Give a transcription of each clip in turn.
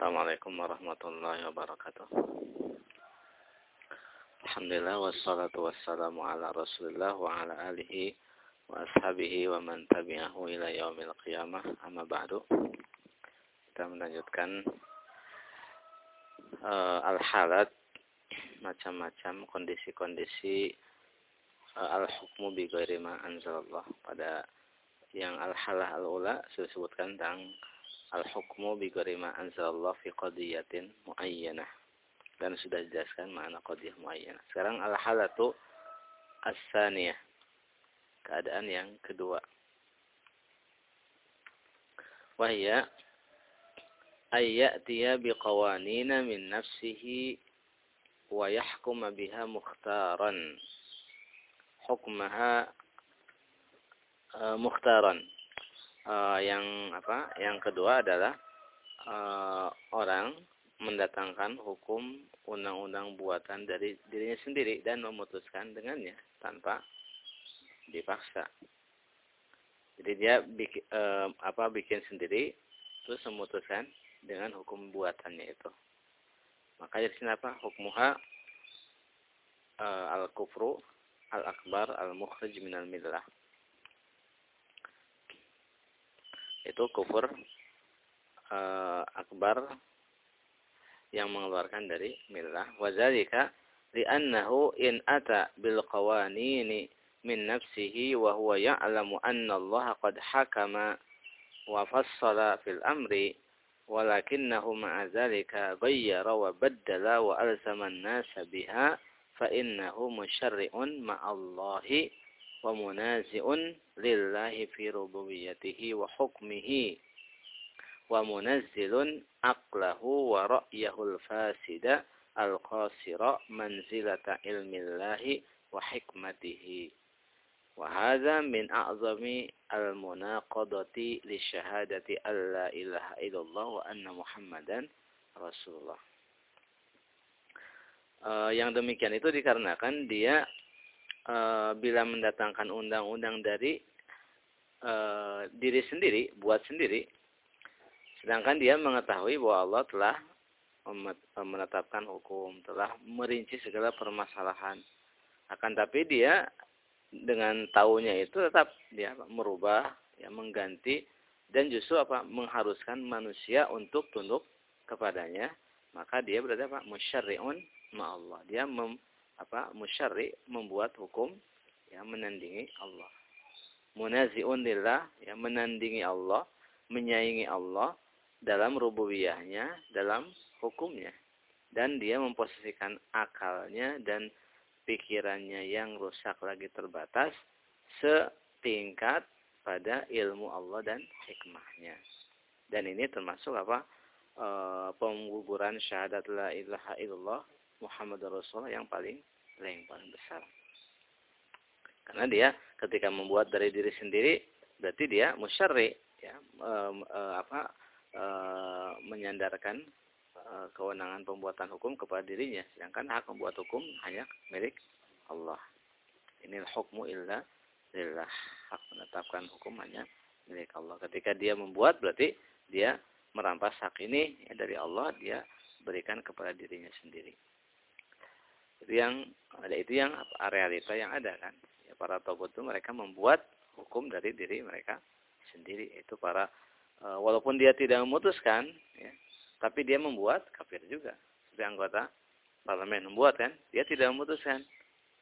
Assalamualaikum warahmatullahi wabarakatuh. Alhamdulillah wassalatu wassalamu ala Rasulillah wa ala alihi wa ashabihi wa man tabi'ahu ila yaumil qiyamah. Amma ba'du. Kita melanjutkan uh, al-halat macam-macam kondisi-kondisi uh, al-hukmu bi ghairi ma anzalallah pada yang al-halah al-ula disebutkan tentang al-hukmu bi ma anzalallah fi qadiyatin muayyanah dan sudah dijelaskan makna qadiyah muayyanah. Sekarang al-halatu as-saniyah. Keadaan yang kedua. Wahya ayyatiya biqawanina min nafsihi wa yahkuma biha mukhtaran. Hukmaha uh, mukhtaran uh, yang apa? Yang kedua adalah uh, orang mendatangkan hukum undang-undang buatan dari dirinya sendiri dan memutuskan dengannya tanpa dipaksa. Jadi dia bikin, uh, apa bikin sendiri terus memutuskan dengan hukum buatannya itu. Maka di sini apa? Hukmuha uh, al-kufru al-akbar al-mukhrij minal millah. Itu kufur uh, akbar yang mengeluarkan dari millah wadzalika li'annahu in ata bil qawanini min nafsihi wa huwa ya'lamu anna Allah qad hakama wa fassala fil amri walakinnahu ma'a dzalika ghayyara wa baddala wa alzama an-nasa biha fa innahu musyarri'un ma'allahi wa munazi'un lillahi fi rububiyyatihi wa hukmihi wa munazzilun aqlahu wa ra'yahul fasida al-qasira manzilata ilmillahi wa hikmatihi. Li alla ilaha illallah wa anna muhammadan rasulullah. Uh, yang demikian itu dikarenakan dia e, bila mendatangkan undang-undang dari e, diri sendiri, buat sendiri, sedangkan dia mengetahui bahwa Allah telah menetapkan hukum, telah merinci segala permasalahan. Akan tapi dia dengan tahunya itu tetap dia merubah, ya mengganti dan justru apa mengharuskan manusia untuk tunduk kepadanya, maka dia berarti apa musyarri'un ma Allah. Dia mem, apa musyarri membuat hukum yang menandingi Allah. Munazi'un lillah yang menandingi Allah, menyaingi Allah dalam rububiyahnya, dalam hukumnya. Dan dia memposisikan akalnya dan pikirannya yang rusak lagi terbatas setingkat pada ilmu Allah dan hikmahnya. Dan ini termasuk apa? E, pengguguran syahadat la ilaha illallah Muhammad Rasulullah yang paling yang paling besar. Karena dia ketika membuat dari diri sendiri berarti dia musyarri ya e, e, apa e, menyandarkan e, kewenangan pembuatan hukum kepada dirinya sedangkan hak membuat hukum hanya milik Allah. Ini hukmu illa lillah. Hak menetapkan hukum hanya milik Allah. Ketika dia membuat berarti dia merampas hak ini ya, dari Allah dia berikan kepada dirinya sendiri itu yang ada itu yang realita yang ada kan. Ya, para tokoh itu mereka membuat hukum dari diri mereka sendiri. Itu para e, walaupun dia tidak memutuskan ya, tapi dia membuat kafir juga. Seperti anggota parlemen membuat kan dia tidak memutuskan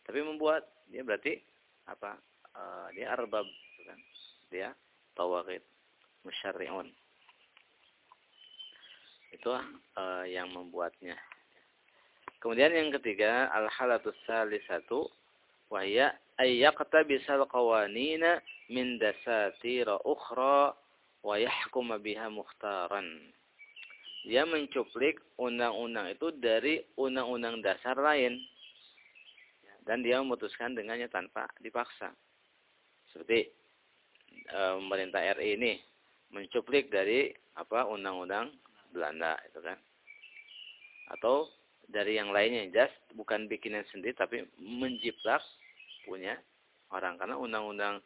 tapi membuat. Dia berarti apa e, dia arbab kan. Dia tawagid musyarri'un. Itu e, yang membuatnya Kemudian yang ketiga, al-halatus salisatu wahya bisal qawanina min dasatira ukhra wa yahkuma biha mukhtaran. Dia mencuplik undang-undang itu dari undang-undang dasar lain. Dan dia memutuskan dengannya tanpa dipaksa. Seperti e, pemerintah RI ini mencuplik dari apa undang-undang Belanda itu kan. Atau dari yang lainnya jelas bukan bikinan sendiri tapi menjiplak punya orang karena undang-undang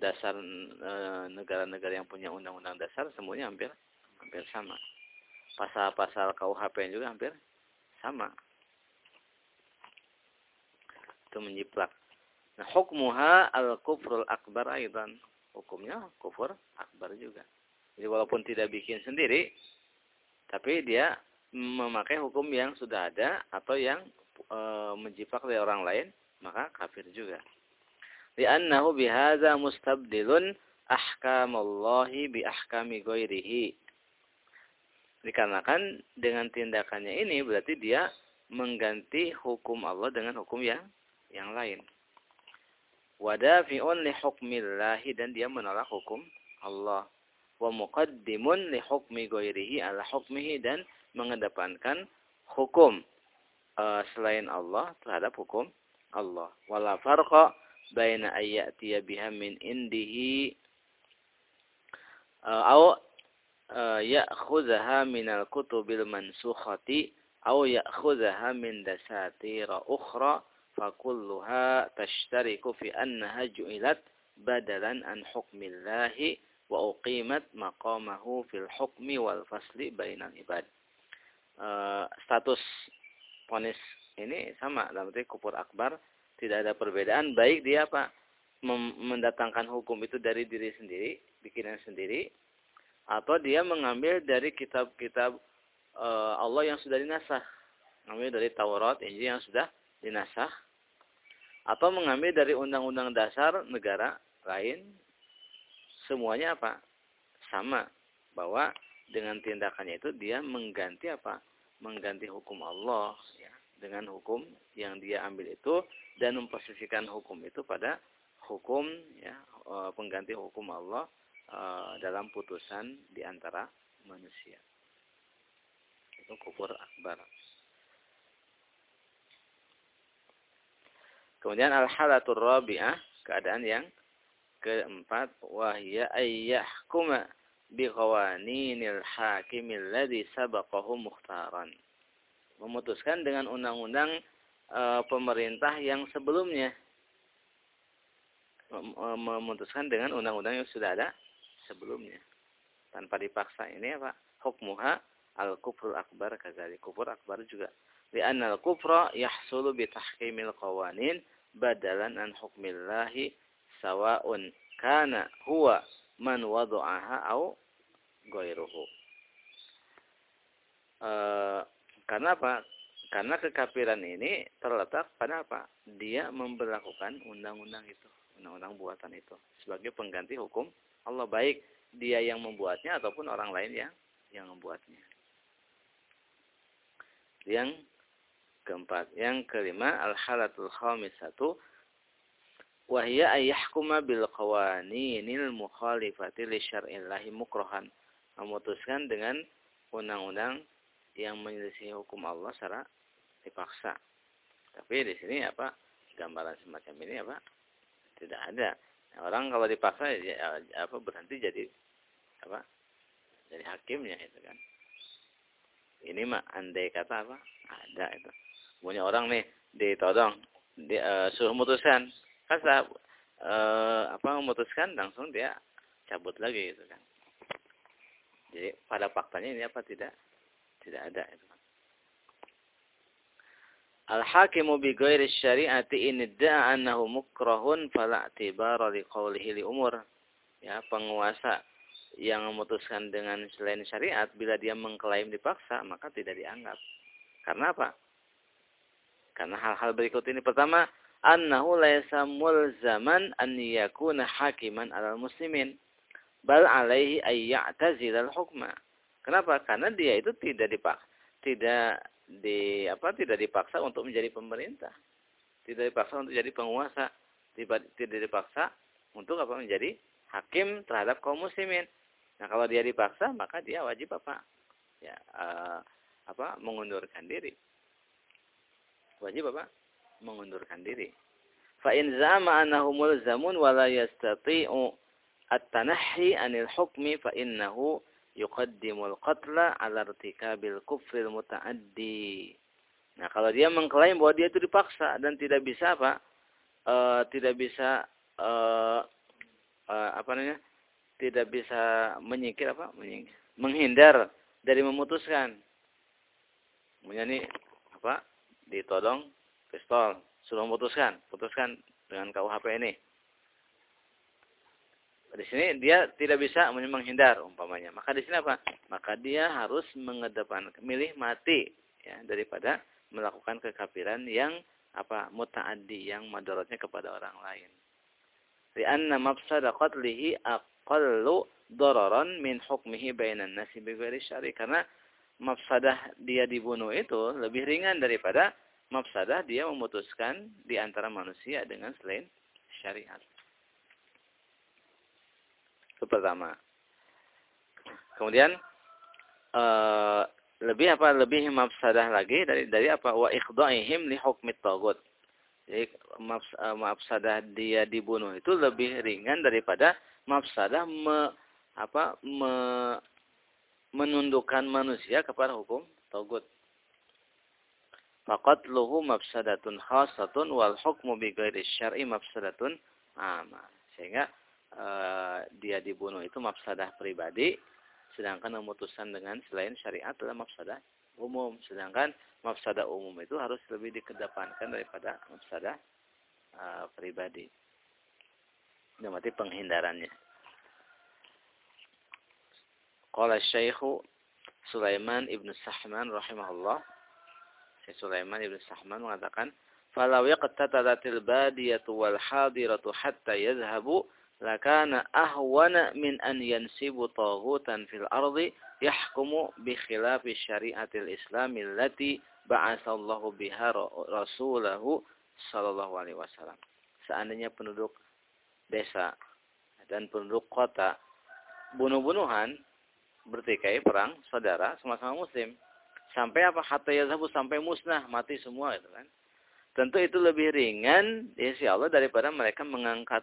dasar e, negara-negara yang punya undang-undang dasar semuanya hampir hampir sama pasal-pasal KUHP juga hampir sama. Itu menjiplak. Nah, hukmuha al-kufrul akbar aidan. Hukumnya kufur akbar juga. Jadi walaupun tidak bikin sendiri, tapi dia memakai hukum yang sudah ada atau yang e, menjiplak dari orang lain, maka kafir juga. Li'annahu bihadza mustabdilun ahkamallahi bi ahkami ghairihi. Dikarenakan dengan tindakannya ini berarti dia mengganti hukum Allah dengan hukum yang yang lain. Wadafi'un li hukmillahi dan dia menolak hukum Allah. Wa muqaddimun li hukmi ghairihi ala hukmihi dan mengedepankan hukum uh, selain Allah terhadap hukum Allah. Wala farqa baina ayyatiya biha min indihi uh, au uh, ya'khudhaha min al-kutubil mansukhati au ya'khudhaha min dasatira ukhra fakulluha tashtariku fi annaha ju'ilat badalan an hukmillahi wa uqimat maqamahu fil hukmi wal fasli bainal ibad. Uh, status ponis ini sama dalam arti kufur akbar tidak ada perbedaan. Baik dia apa mendatangkan hukum itu dari diri sendiri bikinan sendiri atau dia mengambil dari kitab-kitab uh, Allah yang sudah dinasah. Mengambil dari Taurat Injil yang sudah dinasah. Atau mengambil dari undang-undang dasar negara lain. Semuanya apa sama bahwa dengan tindakannya itu dia mengganti apa? Mengganti hukum Allah ya. dengan hukum yang dia ambil itu dan memposisikan hukum itu pada hukum ya e, pengganti hukum Allah e, dalam putusan di antara manusia. Itu kufur akbar. Kemudian al-halatul rabi'ah, keadaan yang keempat, wahya ayyahkuma biqawaninil hakimil ladzi sabaqahu mukhtaran. Memutuskan dengan undang-undang e, pemerintah yang sebelumnya. Eh, memutuskan dengan undang-undang yang sudah ada sebelumnya. Tanpa dipaksa ini apa? Hukmuha al-kufrul akbar kadzalik. Kufur akbar juga. Li'anna al-kufra yahsulu bitahkimil qawanin badalan an hukmillahi sawa'un kana huwa man wadu'aha au. E, karena apa? Karena kekafiran ini terletak pada apa? Dia memperlakukan undang-undang itu, undang-undang buatan itu sebagai pengganti hukum Allah baik dia yang membuatnya ataupun orang lain yang yang membuatnya. Yang keempat. Yang kelima, al-halatul khamisatu wahya ayyahkuma bil qawaninil mukhalifati li syar'illahi mukrohan. Memutuskan dengan undang-undang yang menyelisih hukum Allah secara dipaksa. Tapi di sini apa gambaran semacam ini apa tidak ada. Orang kalau dipaksa ya, apa berhenti jadi apa jadi hakimnya itu kan. Ini mah andai kata apa ada itu punya orang nih ditodong di, uh, suruh memutuskan kan uh, apa memutuskan langsung dia cabut lagi gitu kan jadi pada faktanya ini apa tidak tidak ada itu kan Al-hakimu bi ghairi syari'ati in da'a annahu mukrahun fala i'tibara li qawlihi li umur. Ya, penguasa yang memutuskan dengan selain syariat bila dia mengklaim dipaksa maka tidak dianggap. Karena apa? Karena hal-hal berikut ini pertama, annahu laisa mulzaman an yakuna hakiman alal muslimin bal alaihi ay ya'tazilal hukma. Kenapa? Karena dia itu tidak dipaksa, tidak di apa tidak dipaksa untuk menjadi pemerintah. Tidak dipaksa untuk jadi penguasa, tidak dipaksa untuk apa menjadi hakim terhadap kaum muslimin. Nah, kalau dia dipaksa, maka dia wajib apa? Ya, uh, apa? mengundurkan diri wajib apa? Mengundurkan diri. Fa in zama annahu mulzamun wa la yastati'u at-tanahhi 'anil hukmi fa innahu yuqaddimu al-qatla 'ala irtikabil kufril muta'addi. Nah, kalau dia mengklaim bahwa dia itu dipaksa dan tidak bisa apa? E, tidak bisa e, e, apa namanya? Tidak bisa menyingkir apa? Menyingkir. Menghindar dari memutuskan. Punya nih apa? Ditodong pistol, suruh memutuskan, putuskan dengan KUHP ini. Di sini dia tidak bisa menghindar umpamanya. Maka di sini apa? Maka dia harus mengedepan milih mati ya daripada melakukan kekafiran yang apa mutaaddi yang madaratnya kepada orang lain. Lianna mafsada qatlihi aqallu dararan min hukmihi bainan nasi bighairi syari karena mafsadah dia dibunuh itu lebih ringan daripada mafsadah dia memutuskan di antara manusia dengan selain syariat. Itu pertama. Kemudian uh, lebih apa? Lebih mafsadah lagi dari dari apa? Wa ikhda'ihim li hukmi tagut. Jadi eh, mafsadah dia dibunuh itu lebih ringan daripada mafsadah me, apa? Me, menundukkan manusia kepada hukum tagut. Luhu mafsadatun khasatun wal hukmu bi ghairi syar'i mafsadatun amma. Sehingga uh, dia dibunuh itu mafsadah pribadi, sedangkan memutuskan dengan selain syariat adalah mafsadah umum. Sedangkan mafsadah umum itu harus lebih dikedepankan daripada mafsadah uh, pribadi. Ini mati penghindarannya. Qala Syekhu Sulaiman ibnu Sahman rahimahullah. Sulaiman ibnu Sahman mengatakan, "Falau yaqtatalatil badiyatu wal hadiratu hatta yadhhabu lakana ahwana min an yansibu taghutan fil ardi yahkumu bi khilafi syariatil islam allati ba'atsallahu biha rasulahu sallallahu alaihi wasallam. Seandainya penduduk desa dan penduduk kota bunuh-bunuhan bertikai perang saudara sama-sama muslim sampai apa hatta yazhabu sampai musnah mati semua itu kan tentu itu lebih ringan sisi Allah daripada mereka mengangkat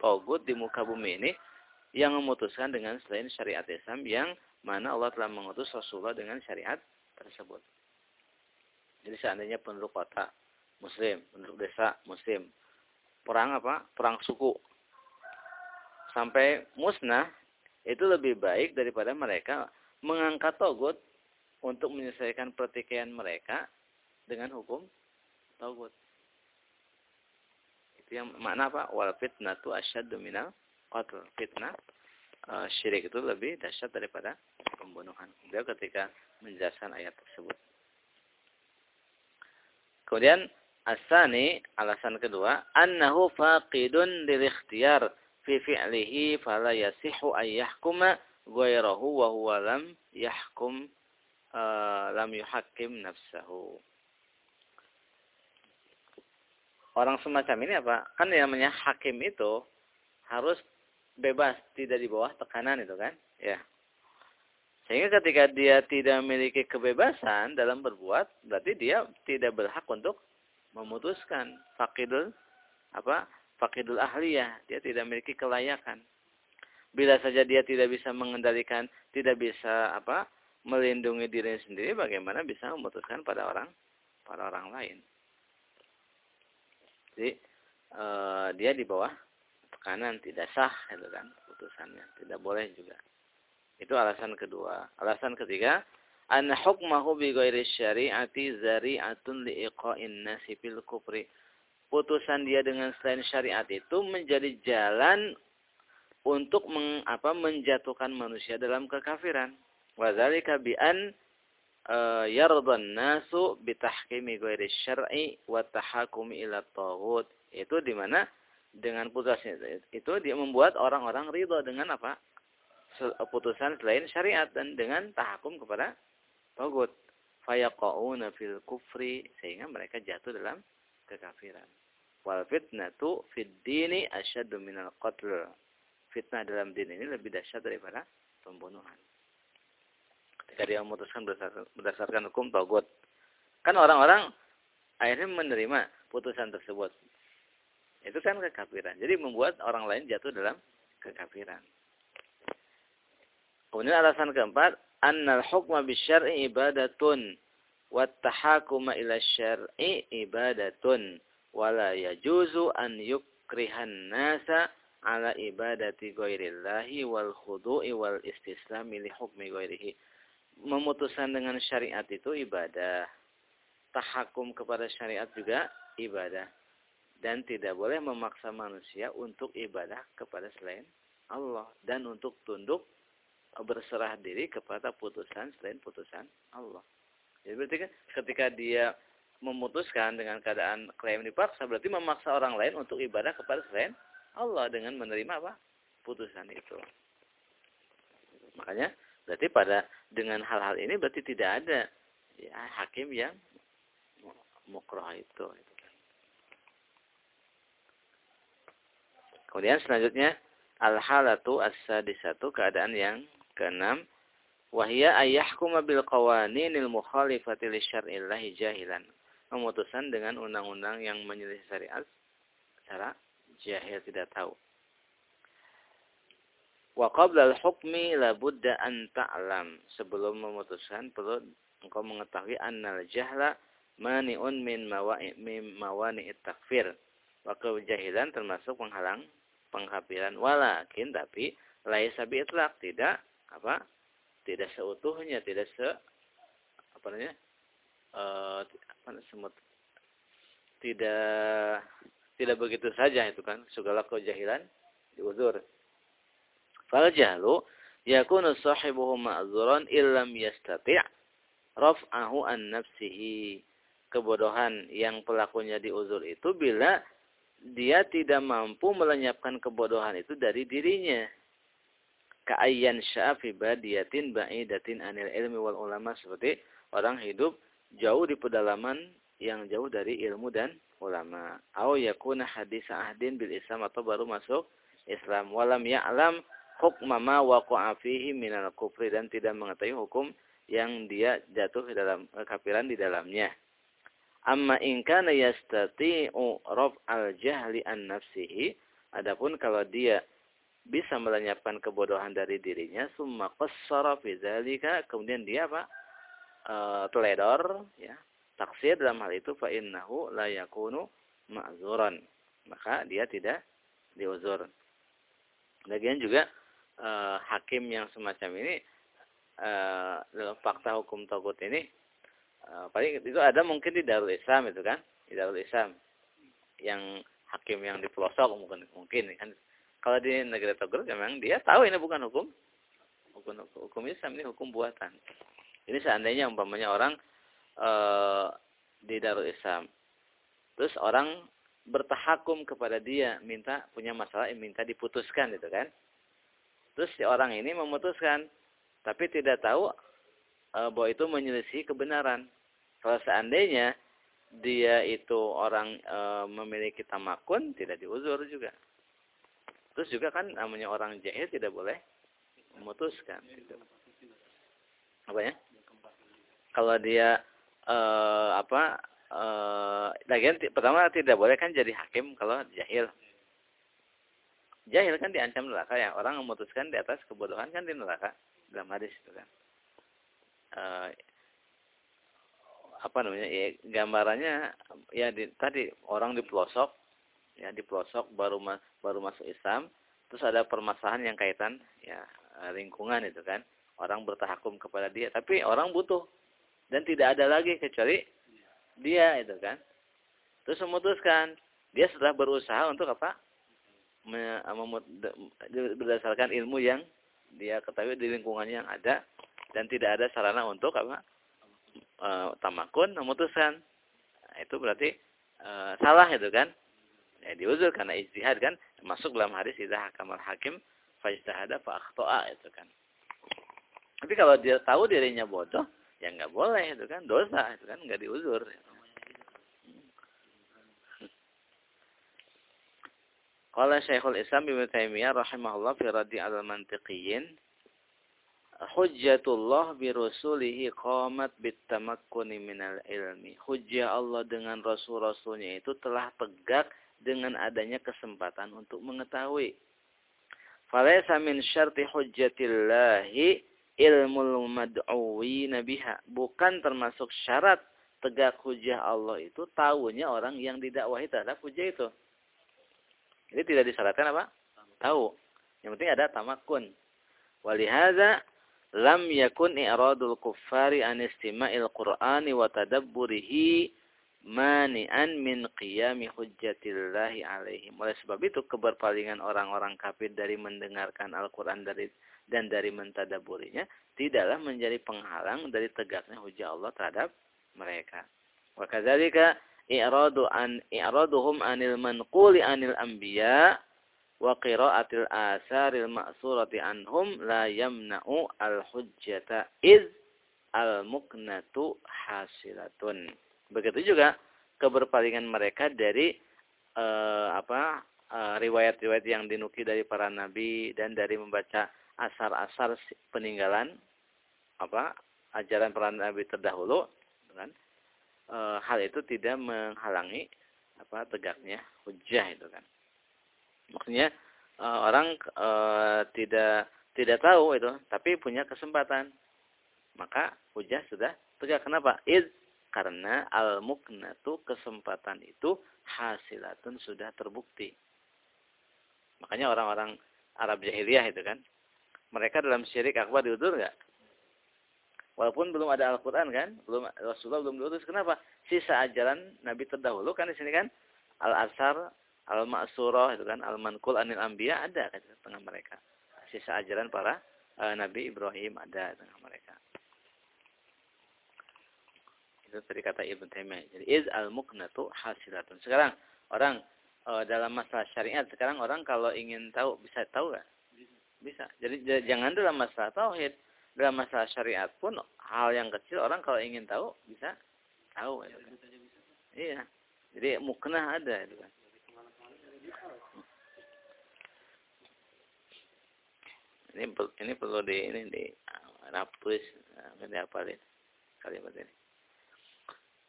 togut di muka bumi ini yang memutuskan dengan selain syariat Islam yang mana Allah telah mengutus Rasulullah dengan syariat tersebut. Jadi seandainya penduduk kota muslim, penduduk desa muslim, perang apa? Perang suku. Sampai musnah itu lebih baik daripada mereka mengangkat togut untuk menyelesaikan pertikaian mereka dengan hukum togut yang makna apa? Wal fitnatu asyaddu minal qatl. Fitnah uh, syirik itu lebih dahsyat daripada pembunuhan. Beliau ketika menjelaskan ayat tersebut. Kemudian asani alasan kedua, annahu faqidun lil ikhtiyar fi fi'lihi fala yasihu ay yahkuma ghairahu wa huwa lam yahkum uh, lam yuhakkim nafsahu orang semacam ini apa? Kan yang namanya hakim itu harus bebas, tidak di bawah tekanan itu kan? Ya. Sehingga ketika dia tidak memiliki kebebasan dalam berbuat, berarti dia tidak berhak untuk memutuskan fakidul apa? Fakidul ahliyah, dia tidak memiliki kelayakan. Bila saja dia tidak bisa mengendalikan, tidak bisa apa? Melindungi diri sendiri, bagaimana bisa memutuskan pada orang pada orang lain? Jadi uh, dia di bawah tekanan tidak sah itu kan putusannya, tidak boleh juga. Itu alasan kedua. Alasan ketiga, an hukmahu bi ghairi syari'ati zari'atun li iqa'in nasi fil kufri. Putusan dia dengan selain syariat itu menjadi jalan untuk meng, apa, menjatuhkan manusia dalam kekafiran. Wa dzalika bi an uh, yardan nasu bitahkimi ghairi syar'i wa tahakumi ila taghut. Itu di mana dengan putusnya itu dia membuat orang-orang ridho dengan apa? putusan selain syariat dan dengan tahakum kepada tagut. Fayaqauna fil kufri sehingga mereka jatuh dalam kekafiran. Wal fitnatu fid dini asyaddu minal qatl. Fitnah dalam din ini lebih dahsyat daripada pembunuhan ketika dia memutuskan berdasarkan, berdasarkan hukum togut. Kan orang-orang akhirnya menerima putusan tersebut. Itu kan kekafiran. Jadi membuat orang lain jatuh dalam kekafiran. Kemudian alasan keempat, annal hukma bisyar'i ibadatun wa tahakuma ila syar'i ibadatun wala yajuzu an yukrihan nasa ala ibadati ghairillahi wal khudu'i wal istislami li hukmi ghairihi memutuskan dengan syariat itu ibadah. Tahakum kepada syariat juga ibadah. Dan tidak boleh memaksa manusia untuk ibadah kepada selain Allah. Dan untuk tunduk berserah diri kepada putusan selain putusan Allah. Jadi berarti kan ketika dia memutuskan dengan keadaan klaim dipaksa berarti memaksa orang lain untuk ibadah kepada selain Allah dengan menerima apa? putusan itu. Makanya berarti pada dengan hal-hal ini berarti tidak ada ya, hakim yang mukroh itu. Kemudian selanjutnya al-halatu as-sadisatu keadaan yang keenam wahia ayahkuma bil qawaninil mukhalifati li syar'illahi jahilan. Memutuskan dengan undang-undang yang menyelisih syariat secara jahil tidak tahu. Wa qabla al-hukmi la budda an ta'lam. Sebelum memutuskan perlu engkau mengetahui annal jahla mani'un min mawani'it takfir. Wa kejahilan termasuk penghalang pengkafiran. Walakin tapi laisa bi tidak apa? Tidak seutuhnya, tidak se apa namanya? Eh apa semut tidak tidak begitu saja itu kan segala kejahilan diuzur. Fal jahlu yakunu sahibuhu ma'zuran illam yastati' raf'ahu an nafsihi. Kebodohan yang pelakunya diuzur itu bila dia tidak mampu melenyapkan kebodohan itu dari dirinya. Ka'ayyan sya'afi badiyatin ba'idatin anil ilmi wal ulama. Seperti orang hidup jauh di pedalaman yang jauh dari ilmu dan ulama. Au yakuna hadis ahdin bil Islam atau baru masuk Islam. Walam ya'lam hukma ma waqa'a fihi minal kufri dan tidak mengetahui hukum yang dia jatuh di dalam kafiran di dalamnya. Amma in kana yastati'u al jahli an nafsihi, adapun kalau dia bisa melenyapkan kebodohan dari dirinya, summa qassara fi dzalika, kemudian dia apa? E, teledor ya. Taksir dalam hal itu fa innahu la yakunu ma'zuran. Maka dia tidak diuzur. Lagian juga e, hakim yang semacam ini e, dalam fakta hukum togut ini Uh, paling itu ada mungkin di Darul Islam itu kan, di Darul Islam yang hakim yang di pelosok mungkin mungkin kan. Kalau di negara Togut memang dia tahu ini bukan hukum hukum hukum Islam ini hukum buatan. Ini seandainya umpamanya orang uh, di Darul Islam. Terus orang bertahakum kepada dia minta punya masalah minta diputuskan gitu kan. Terus si orang ini memutuskan tapi tidak tahu e, bahwa itu menyelisih kebenaran. Kalau seandainya dia itu orang e, memiliki tamakun, tidak diuzur juga. Terus juga kan namanya orang jahil tidak boleh memutuskan. Apa ya? Kalau dia e, apa? Lagian pertama tidak boleh kan jadi hakim kalau jahil. Jahil kan diancam neraka ya. Orang memutuskan di atas kebodohan kan di neraka. Dalam hadis itu kan. Uh, apa namanya? Ya gambarannya ya di, tadi orang di pelosok ya di pelosok baru ma, baru masuk Islam terus ada permasalahan yang kaitan ya lingkungan itu kan. Orang bertahakum kepada dia tapi orang butuh. Dan tidak ada lagi kecuali dia itu kan. Terus memutuskan dia setelah berusaha untuk apa berdasarkan ilmu yang dia ketahui di lingkungannya yang ada dan tidak ada sarana untuk apa e, tamakun memutuskan. Nah, itu berarti e, salah itu kan? Ya, diuzur karena ijtihad kan masuk dalam hadis idza hakamal hakim fajtahada fa akhta'a itu kan. Tapi kalau dia tahu dirinya bodoh ya nggak boleh itu kan dosa itu kan nggak diuzur Qala Syekhul Islam Ibnu Taimiyah rahimahullah fi raddi al-mantiqiyyin hujjatullah bi rasulihi qamat bitamakkuni minal ilmi. Hujjah Allah dengan rasul-rasulnya itu telah tegak dengan adanya kesempatan untuk mengetahui. Falaysa min syarti hujjatillahi ilmul mad'uwina biha. Bukan termasuk syarat tegak hujjah Allah itu tahunya orang yang didakwahi terhadap hujjah itu. Jadi tidak disyaratkan apa? Tahu. Yang penting ada tamakun. Walihaza lam yakun i'radul kuffari an istima'il qur'ani wa tadabburihi mani'an min qiyami hujjatillahi alaihim. Oleh sebab itu keberpalingan orang-orang kafir dari mendengarkan Al-Qur'an dari dan dari mentadaburinya tidaklah menjadi penghalang dari tegaknya hujah Allah terhadap mereka. Wa kadzalika i'radu an i'raduhum anil manquli anil anbiya wa qira'atil asaril ma'surati anhum la yamna'u al hujjata iz al muknatu hasilatun. Begitu juga keberpalingan mereka dari uh, apa riwayat-riwayat uh, yang dinukil dari para nabi dan dari membaca asar-asar peninggalan apa ajaran para nabi terdahulu kan e, hal itu tidak menghalangi apa tegaknya hujah itu kan. Maksudnya e, orang e, tidak tidak tahu itu tapi punya kesempatan. Maka hujah sudah tegak. Kenapa? Id karena al muknatu kesempatan itu hasilatun sudah terbukti. Makanya orang-orang Arab jahiliyah itu kan mereka dalam syirik akbar diudur nggak walaupun belum ada Al-Quran kan? Belum Rasulullah belum diutus. Kenapa? Sisa ajaran Nabi terdahulu kan di sini kan? Al-Asar Al-Ma'surah itu kan? Al-Mankul Anil Anbiya ada kan di tengah mereka. Sisa ajaran para uh, Nabi Ibrahim ada di tengah mereka. Itu tadi kata Ibn Taimiyah. Jadi iz al-muknatu hasilatun. Sekarang orang uh, dalam masalah syariat sekarang orang kalau ingin tahu bisa tahu nggak? Bisa. Jadi jangan dalam masalah tauhid dalam masalah syariat pun hal yang kecil orang kalau ingin tahu bisa tahu ya, kan? iya. Jadi muknah ada itu kan. Ini ini perlu di ini di rap tulis ini apa ini kalimat ini.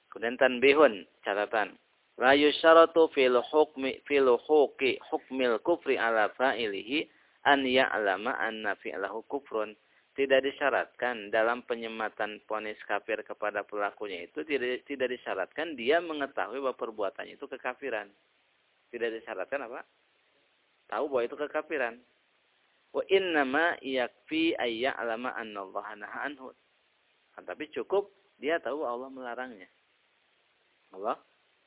Kemudian tanbihun catatan. La yusyaratu fil hukmi fil huqi hukmil kufri ala fa'ilihi an ya'lama anna fi'lahu kufrun tidak disyaratkan dalam penyematan ponis kafir kepada pelakunya itu tidak tidak disyaratkan dia mengetahui bahwa perbuatannya itu kekafiran. Tidak disyaratkan apa? Tahu bahwa itu kekafiran. Wa innama yakfi ayya'lama annallaha naha anhu. Nah, tapi cukup dia tahu Allah melarangnya. Allah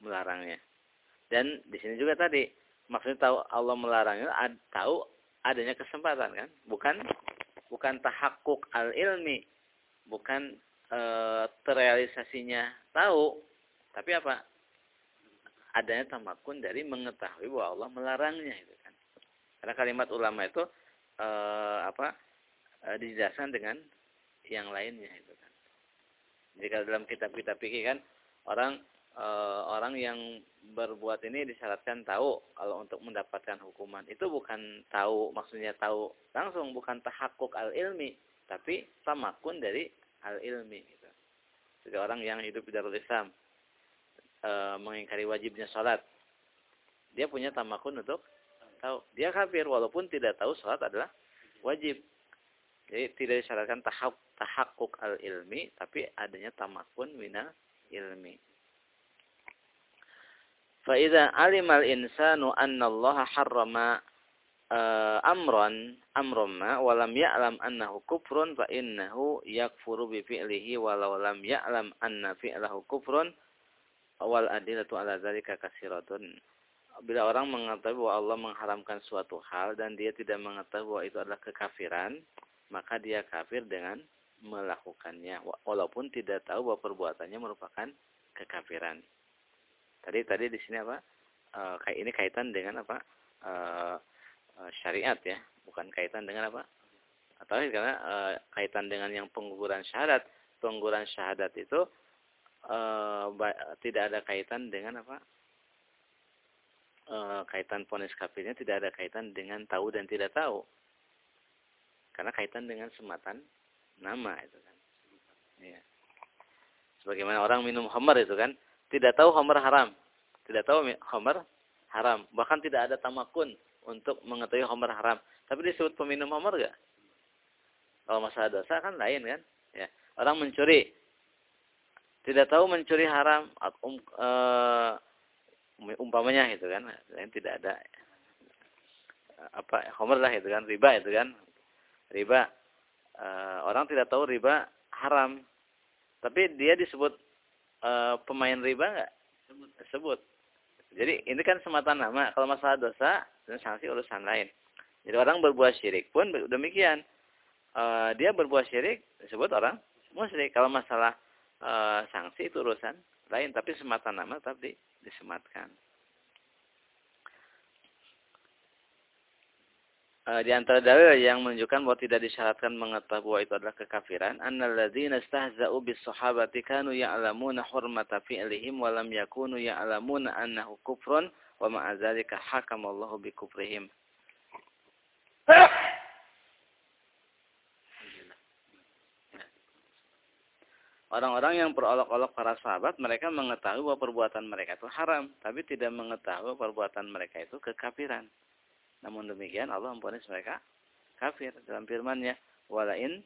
melarangnya. Dan di sini juga tadi maksudnya tahu Allah melarangnya tahu adanya kesempatan kan? Bukan bukan tahakkuk al-ilmi, bukan e, terrealisasinya tahu, tapi apa? Adanya tamakun dari mengetahui bahwa Allah melarangnya itu kan. Karena kalimat ulama itu e, apa? E, dijelaskan dengan yang lainnya itu kan. Jika dalam kitab-kitab fikih kan orang e, orang yang berbuat ini disyaratkan tahu kalau untuk mendapatkan hukuman. Itu bukan tahu maksudnya tahu langsung bukan tahakkuk al ilmi tapi tamakun dari al ilmi gitu. Jadi orang yang hidup di Darul Islam e, mengingkari wajibnya sholat dia punya tamakun untuk tahu. Dia kafir walaupun tidak tahu sholat adalah wajib. Jadi tidak disyaratkan tahakkuk al ilmi tapi adanya tamakun minal ilmi Fa'idha alimal insanu anna Allah harrama uh, amran amran ma wa lam ya'lam annahu kufrun yakfuru bi fi'lihi walau lam ya'lam anna fi'lahu kufrun ala bila orang mengetahui bahwa Allah mengharamkan suatu hal dan dia tidak mengetahui bahwa itu adalah kekafiran, maka dia kafir dengan melakukannya walaupun tidak tahu bahwa perbuatannya merupakan kekafiran. Tadi tadi di sini apa? E, kayak ini kaitan dengan apa? E, syariat ya, bukan kaitan dengan apa? Atau karena e, kaitan dengan yang pengguguran syahadat. Pengguguran syahadat itu e, tidak ada kaitan dengan apa? E, kaitan ponis kafirnya tidak ada kaitan dengan tahu dan tidak tahu. Karena kaitan dengan sematan nama itu kan. Ya. Sebagaimana orang minum khamar itu kan, tidak tahu khamar haram. Tidak tahu khamar haram. Bahkan tidak ada tamakun untuk mengetahui khamar haram. Tapi disebut peminum khamar gak? Kalau masalah dosa kan lain kan? Ya. Orang mencuri. Tidak tahu mencuri haram. Um, uh, umpamanya itu kan. Lain tidak ada. Apa khamar lah itu kan. Riba itu kan. Riba. uh, orang tidak tahu riba haram. Tapi dia disebut uh, pemain riba enggak? Sebut. Sebut. Jadi ini kan semata nama. Kalau masalah dosa dan sanksi urusan lain. Jadi orang berbuat syirik pun demikian. Uh, dia berbuat syirik disebut orang musyrik. Kalau masalah uh, sanksi itu urusan lain. Tapi semata nama tapi disematkan. Di antara dalil yang menunjukkan bahwa tidak disyaratkan mengetahui bahwa itu adalah kekafiran, annalladzina istahza'u bis sahabati kanu ya'lamuna hurmata fi'lihim wa lam yakunu ya'lamuna annahu kufrun wa ma'a dzalika hakamallahu bi kufrihim. Orang-orang yang berolok-olok para sahabat, mereka mengetahui bahwa perbuatan mereka itu haram, tapi tidak mengetahui perbuatan mereka itu kekafiran. Namun demikian Allah memponis mereka kafir dalam firman-Nya, "Walain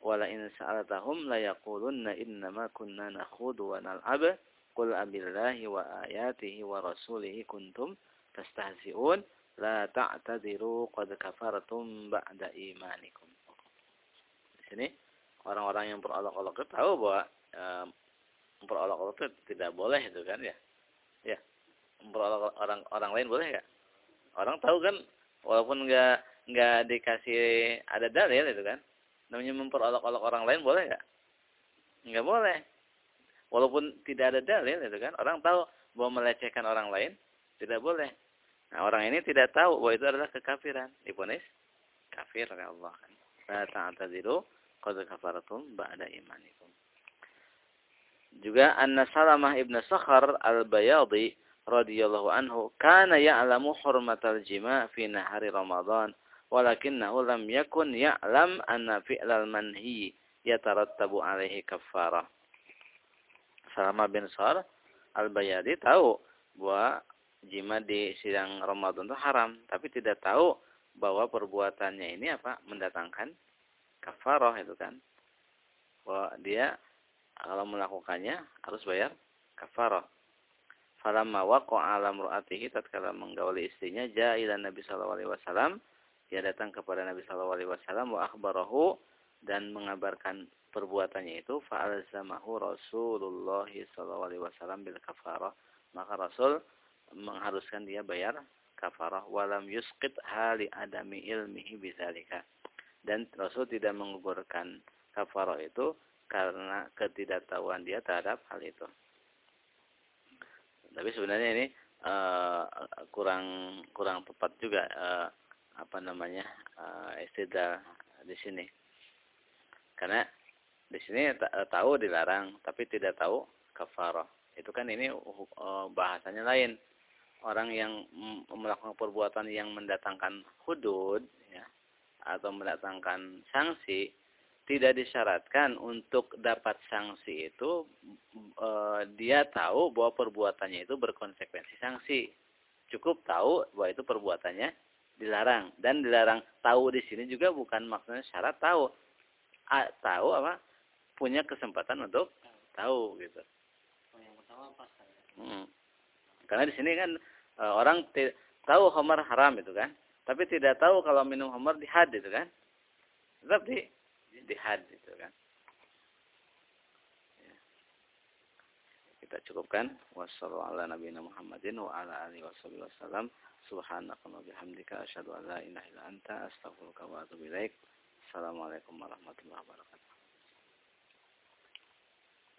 walain sa'altahum la yaqulunna innama kunna nakhudu wa nal'ab." Qul abillahi wa ayatihi wa rasulihi kuntum tastahzi'un la ta'tadiru qad kafartum ba'da imanikum. Di sini orang-orang yang berolok-olok itu tahu bahwa e, memperolok-olok itu tidak boleh itu kan ya. Ya. Memperolok orang orang lain boleh enggak? Orang tahu kan walaupun nggak nggak dikasih ada dalil itu kan. Namanya memperolok-olok orang lain boleh nggak? Nggak boleh. Walaupun tidak ada dalil itu kan. Orang tahu bahwa melecehkan orang lain tidak boleh. Nah orang ini tidak tahu bahwa itu adalah kekafiran. Diponis kafir oleh Allah kan. La ta'tadiru qad kafaratum ba'da imanikum. Juga Anna Salamah ibn Sakhar al-Bayadi radhiyallahu anhu kana ya'lamu hurmatal jima' fi nahari Ramadan walakinnahu lam yakun ya'lam anna fi'lal manhi yatarattabu alaihi kaffarah. Salama bin Sar Al-Bayadi tahu bahwa jima di sidang Ramadan itu haram, tapi tidak tahu bahwa perbuatannya ini apa? mendatangkan kafarah itu kan. Bahwa dia kalau melakukannya harus bayar kafarah. Falamma waqa'a ala mur'atihi tatkala menggauli istrinya jaa ila Nabi sallallahu alaihi wasallam. Dia datang kepada Nabi sallallahu alaihi wasallam wa akhbarahu dan mengabarkan perbuatannya itu fa'alzamahu Rasulullah sallallahu alaihi wasallam bil kafarah. Maka Rasul mengharuskan dia bayar kafarah walam yusqit hali adami ilmihi bidzalika dan Rasul tidak menggugurkan kafarah itu karena ketidaktahuan dia terhadap hal itu tapi sebenarnya ini uh, kurang kurang tepat juga uh, apa namanya uh, istilah di sini. Karena di sini tahu dilarang tapi tidak tahu kafarah. Itu kan ini uh, bahasanya lain. Orang yang melakukan perbuatan yang mendatangkan hudud ya atau mendatangkan sanksi tidak disyaratkan untuk dapat sanksi itu e, dia tahu bahwa perbuatannya itu berkonsekuensi sanksi. Cukup tahu bahwa itu perbuatannya dilarang dan dilarang tahu di sini juga bukan maksudnya syarat tahu. A, tahu apa? Punya kesempatan untuk tahu gitu. Hmm. Karena di sini kan e, orang tahu homer haram itu kan, tapi tidak tahu kalau minum homer dihad itu kan. Tapi ijtihad itu kan. Ya. Kita cukupkan. Wassalamualaikum warahmatullahi wabarakatuh.